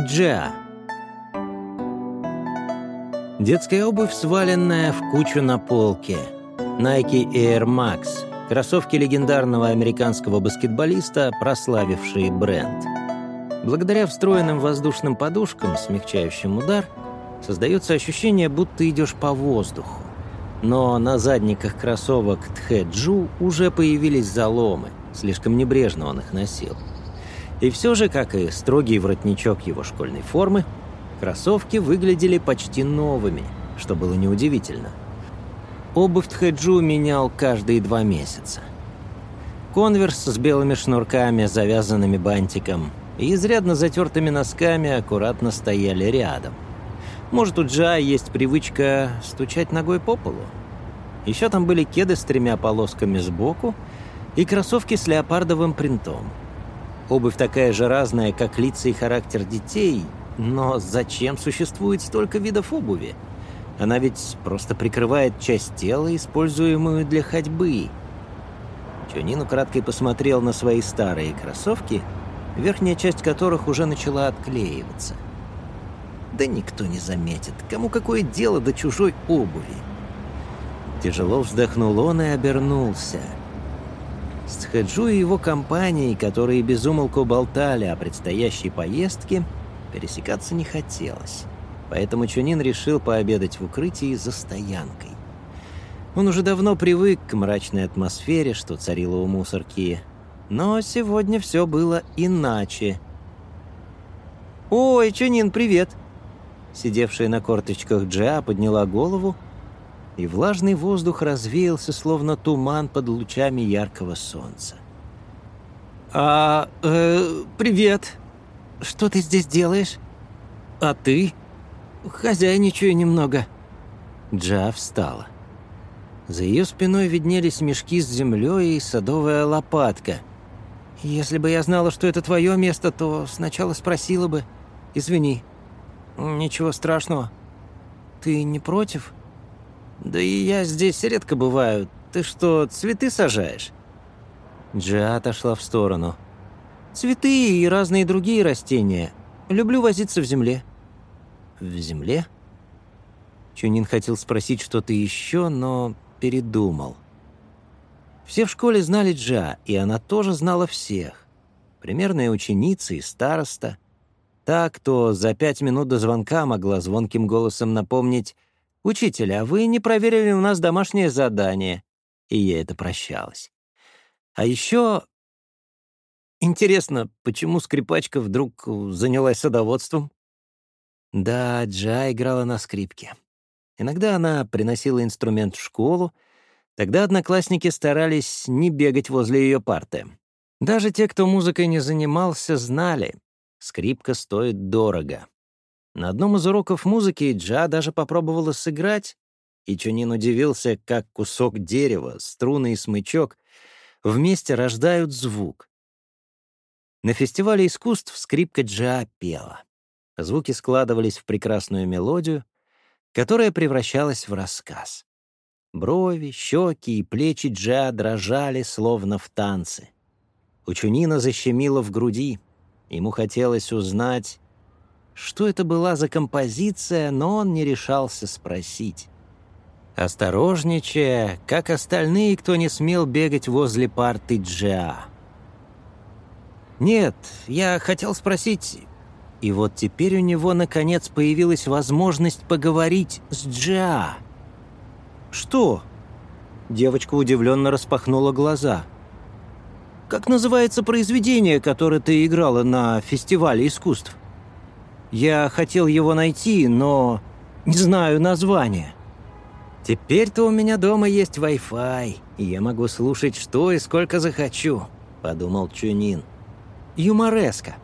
Джа. Детская обувь, сваленная в кучу на полке. Nike Air Max. Кроссовки легендарного американского баскетболиста, прославившие бренд. Благодаря встроенным воздушным подушкам, смягчающим удар, создается ощущение, будто идешь по воздуху. Но на задниках кроссовок Тхэджу уже появились заломы, слишком небрежно он их носил. И все же, как и строгий воротничок его школьной формы, кроссовки выглядели почти новыми, что было неудивительно. Обувь Тхэджу менял каждые два месяца. Конверс с белыми шнурками, завязанными бантиком, и изрядно затертыми носками аккуратно стояли рядом. Может, у Джа есть привычка стучать ногой по полу? Еще там были кеды с тремя полосками сбоку и кроссовки с леопардовым принтом – Обувь такая же разная, как лица и характер детей, но зачем существует столько видов обуви? Она ведь просто прикрывает часть тела, используемую для ходьбы. Чунин украдкой посмотрел на свои старые кроссовки, верхняя часть которых уже начала отклеиваться. Да никто не заметит, кому какое дело до чужой обуви. Тяжело вздохнул он и обернулся — с Хэджу и его компанией, которые безумолку болтали о предстоящей поездке, пересекаться не хотелось. Поэтому Чунин решил пообедать в укрытии за стоянкой. Он уже давно привык к мрачной атмосфере, что царила у мусорки. Но сегодня все было иначе. «Ой, Чунин, привет!» Сидевшая на корточках Джа подняла голову и влажный воздух развеялся, словно туман под лучами яркого солнца. «А, э, привет. Что ты здесь делаешь? А ты?» «Хозяйничаю немного». Джа встала. За ее спиной виднелись мешки с землей и садовая лопатка. «Если бы я знала, что это твое место, то сначала спросила бы. Извини. Ничего страшного. Ты не против?» «Да и я здесь редко бываю. Ты что, цветы сажаешь?» Джа отошла в сторону. «Цветы и разные другие растения. Люблю возиться в земле». «В земле?» Чунин хотел спросить что-то еще, но передумал. Все в школе знали Джа, и она тоже знала всех. Примерная ученица и староста. Та, кто за пять минут до звонка могла звонким голосом напомнить «Учитель, а вы не проверили у нас домашнее задание?» И ей это прощалось. А еще... Интересно, почему скрипачка вдруг занялась садоводством? Да, Джа играла на скрипке. Иногда она приносила инструмент в школу, тогда одноклассники старались не бегать возле ее парты. Даже те, кто музыкой не занимался, знали, скрипка стоит дорого. На одном из уроков музыки Джа даже попробовала сыграть, и Чунин удивился, как кусок дерева, струны и смычок вместе рождают звук. На фестивале искусств скрипка Джа пела. Звуки складывались в прекрасную мелодию, которая превращалась в рассказ. Брови, щеки и плечи Джа дрожали, словно в танце. У Чунина защемило в груди. Ему хотелось узнать, что это была за композиция, но он не решался спросить. Осторожничая, как остальные, кто не смел бегать возле парты Джа. «Нет, я хотел спросить...» И вот теперь у него, наконец, появилась возможность поговорить с Джа. «Что?» Девочка удивленно распахнула глаза. «Как называется произведение, которое ты играла на фестивале искусств?» Я хотел его найти, но не знаю названия. Теперь-то у меня дома есть Wi-Fi, и я могу слушать что и сколько захочу, подумал Чунин. Юмореска.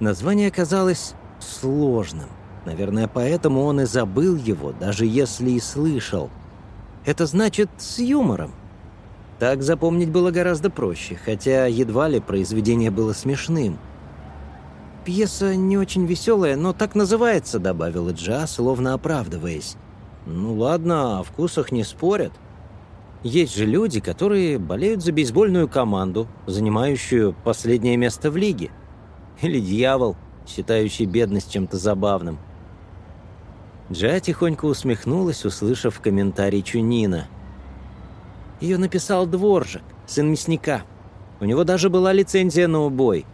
Название казалось сложным. Наверное, поэтому он и забыл его, даже если и слышал. Это значит «с юмором». Так запомнить было гораздо проще, хотя едва ли произведение было смешным. «Пьеса не очень веселая, но так называется», — добавила Джа, словно оправдываясь. «Ну ладно, о вкусах не спорят. Есть же люди, которые болеют за бейсбольную команду, занимающую последнее место в лиге. Или дьявол, считающий бедность чем-то забавным. Джа тихонько усмехнулась, услышав комментарий Чунина. Ее написал дворжик, сын мясника. У него даже была лицензия на убой.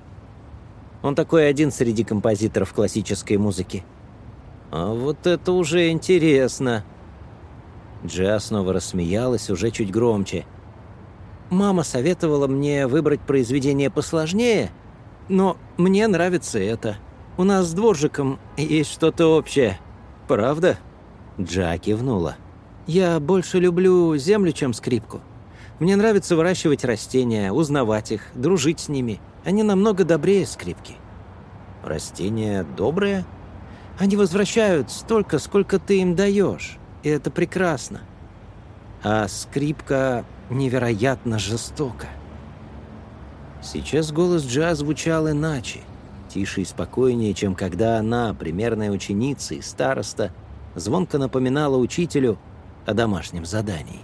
Он такой один среди композиторов классической музыки. А вот это уже интересно. Джа снова рассмеялась, уже чуть громче. Мама советовала мне выбрать произведение посложнее, но мне нравится это. У нас с дворжиком есть что-то общее. «Правда?» Джа кивнула. «Я больше люблю землю, чем скрипку. Мне нравится выращивать растения, узнавать их, дружить с ними. Они намного добрее скрипки». «Растения добрые?» «Они возвращают столько, сколько ты им даешь, и это прекрасно. А скрипка невероятно жестока». Сейчас голос Джа звучал иначе – тише и спокойнее, чем когда она, примерная ученица и староста, звонко напоминала учителю о домашнем задании.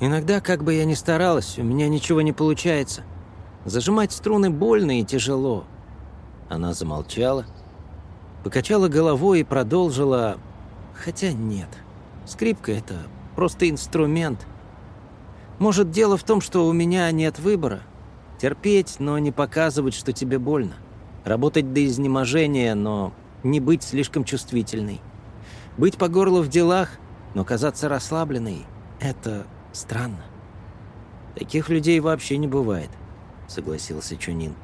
«Иногда, как бы я ни старалась, у меня ничего не получается. Зажимать струны больно и тяжело». Она замолчала, покачала головой и продолжила... Хотя нет, скрипка — это просто инструмент. Может, дело в том, что у меня нет выбора. Терпеть, но не показывать, что тебе больно. Работать до изнеможения, но не быть слишком чувствительной. Быть по горло в делах, но казаться расслабленной — это странно. Таких людей вообще не бывает, согласился Чунин.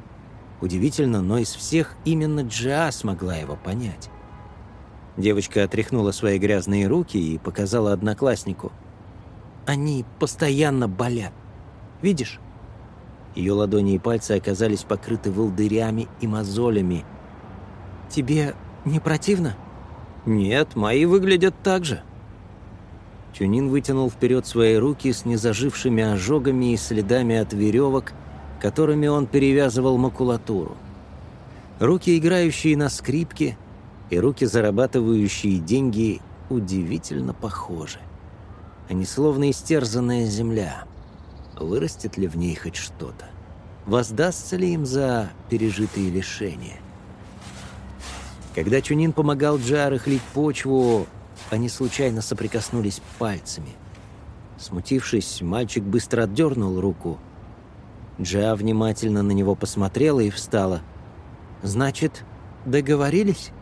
Удивительно, но из всех именно Джиа смогла его понять. Девочка отряхнула свои грязные руки и показала однокласснику. «Они постоянно болят. Видишь?» Ее ладони и пальцы оказались покрыты волдырями и мозолями. «Тебе не противно?» «Нет, мои выглядят так же». Чунин вытянул вперед свои руки с незажившими ожогами и следами от веревок, которыми он перевязывал макулатуру. Руки, играющие на скрипке, и руки, зарабатывающие деньги, удивительно похожи. Они словно истерзанная земля. Вырастет ли в ней хоть что-то? Воздастся ли им за пережитые лишения? Когда Чунин помогал Джа рыхлить почву, они случайно соприкоснулись пальцами. Смутившись, мальчик быстро отдернул руку. Джа внимательно на него посмотрела и встала. «Значит, договорились?»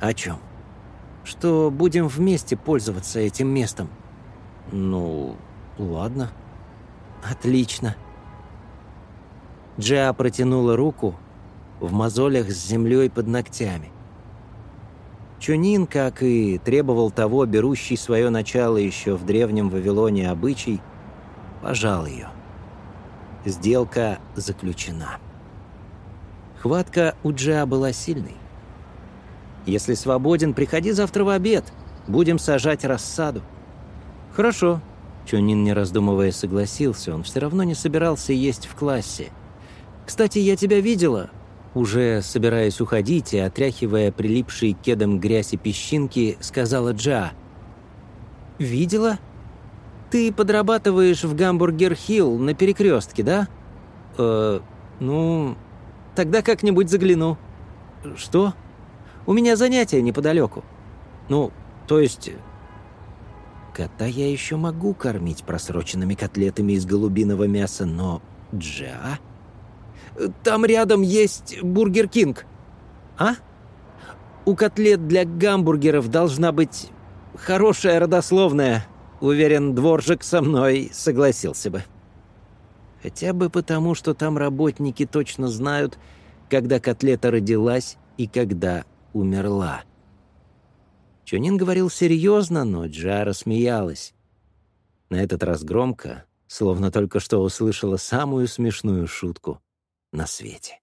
«О чем?» «Что будем вместе пользоваться этим местом?» «Ну, ладно». «Отлично». Джиа протянула руку в мозолях с землей под ногтями. Чунин, как и требовал того, берущий свое начало еще в древнем Вавилоне обычай, пожал ее. Сделка заключена. Хватка у Джиа была сильной. «Если свободен, приходи завтра в обед. Будем сажать рассаду». «Хорошо», Чунин, не раздумывая, согласился. Он все равно не собирался есть в классе. «Кстати, я тебя видела». Уже собираясь уходить и отряхивая прилипшие к кедам грязь и песчинки, сказала Джа. «Видела? Ты подрабатываешь в Гамбургер-Хилл на перекрестке, да?» «Э, ну, тогда как-нибудь загляну». «Что?» «У меня занятия неподалеку». «Ну, то есть Кота я еще могу кормить просроченными котлетами из голубиного мяса, но Джа... Там рядом есть Бургер Кинг. А? У котлет для гамбургеров должна быть хорошая родословная. Уверен, дворжик со мной согласился бы. Хотя бы потому, что там работники точно знают, когда котлета родилась и когда умерла. Чунин говорил серьезно, но Джара смеялась. На этот раз громко, словно только что услышала самую смешную шутку на свете.